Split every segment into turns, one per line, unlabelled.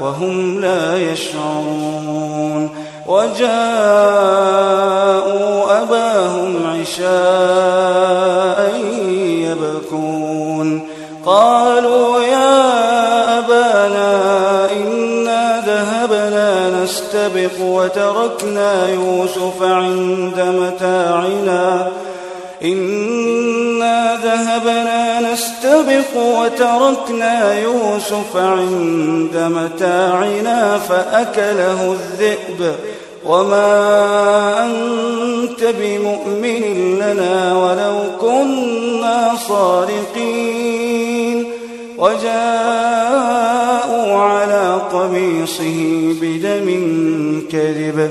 وهم لا يشعرون وجاءوا أباهم عشاء يبكون قالوا يا أبانا إنا ذهبنا نستبق وتركنا يوسف عند متاعنا إنا ذهبنا نستبق وتركنا يوسف عند متاعنا فأكله الذئب. وما أنت بمؤمن لنا ولو كنا صادقين. وجاءوا على قميصه بدم كذب.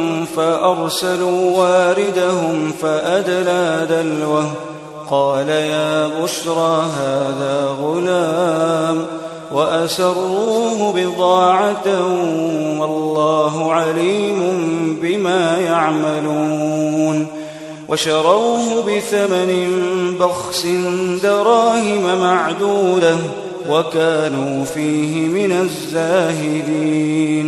فأرسلوا واردهم فأدلى دلوه. قال يا بشرى هذا غلام وأسروه بضاعة والله عليم بما يعملون. وشروه بثمن بخس دراهم معدودة وكانوا فيه من الزاهدين.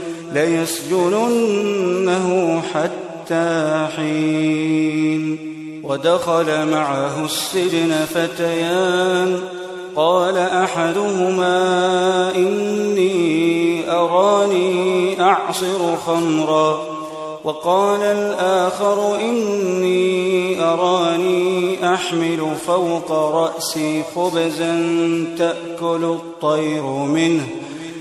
ليسجننه حتى حين. ودخل معه السجن فتيان. قال أحدهما إني أراني أعصر خمرا. وقال الآخر إني أراني أحمل فوق رأسي خبزا تأكل الطير منه.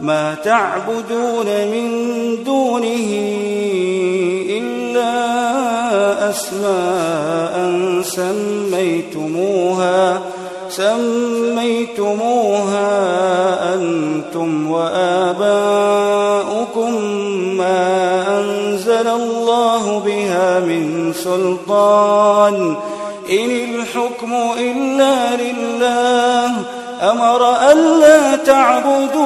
ما تعبدون من دونه إلا أسماء سميتموها سميتموها أنتم وآباؤكم ما أنزل الله بها من سلطان. إن الحكم إلا لله أمر ألا تعبدوا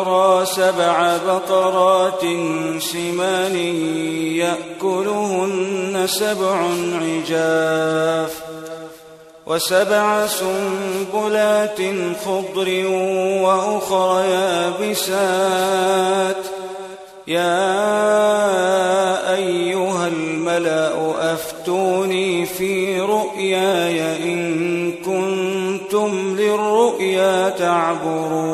أرى سبع بقرات سمان يأكلهن سبع عجاف وسبع سنبلات خضر وأخر يابسات. يا أيها الملأ أفتوني في رؤياي إن كنتم للرؤيا تعبرون.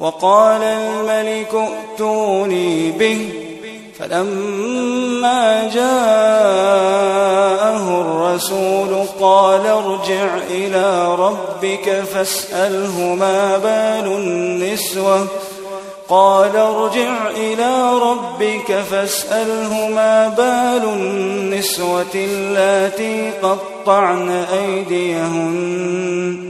وقال الملك ائتوني به فلما جاءه الرسول قال ارجع إلى ربك فاسأله ما بال النسوة. قال ارجع إلى ربك فاسأله ما بال النسوة اللاتي قطعن أيديهن.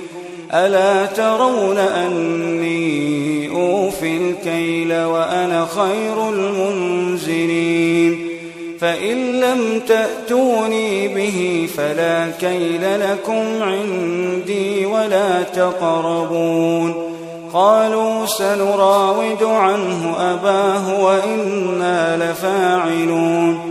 ألا ترون أني أوفي الكيل وأنا خير المنزلين فإن لم تأتوني به فلا كيل لكم عندي ولا تقربون قالوا سنراود عنه أباه وإنا لفاعلون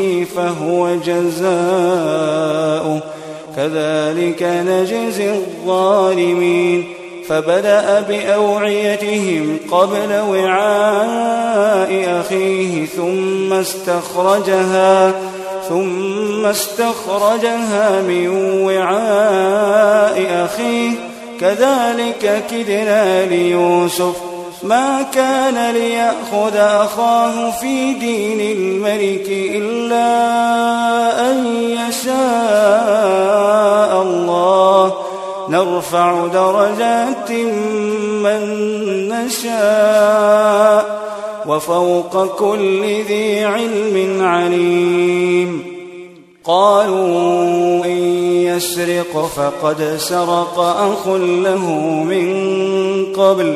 فهو جزاؤه. كذلك نجزي الظالمين. فبدأ بأوعيتهم قبل وعاء أخيه ثم استخرجها ثم استخرجها من وعاء أخيه. كذلك كدنا ليوسف. ما كان ليأخذ أخاه في دين الملك إلا أن يشاء الله. نرفع درجات من نشاء وفوق كل ذي علم عليم. قالوا إن يسرق فقد سرق أخ له من قبل.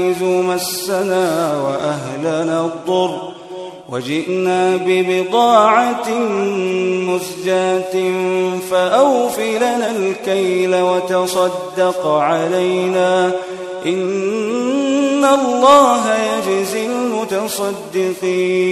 مسنا وأهلنا الضر وجئنا ببضاعة مزجاة فأوف لنا الكيل وتصدق علينا إن الله يجزي المتصدقين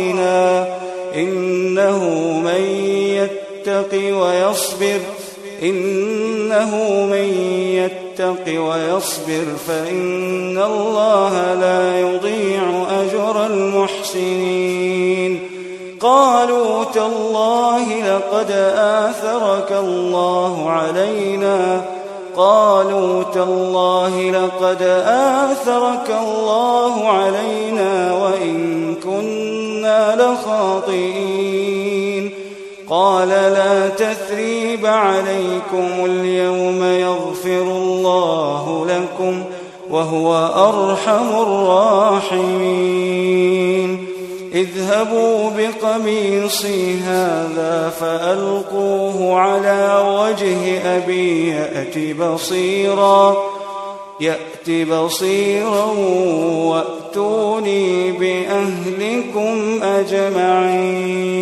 ويصبر إنه من يتق ويصبر فإن الله لا يضيع أجر المحسنين. قالوا تالله لقد آثرك الله علينا. قالوا تالله لقد آثرك الله علينا وإن كنا لخاطئين. قال لا تثريب عليكم اليوم يغفر الله لكم وهو أرحم الراحمين. اذهبوا بقميصي هذا فألقوه على وجه أبي يأت بصيرا يأت بصيرا وأتوني بأهلكم أجمعين.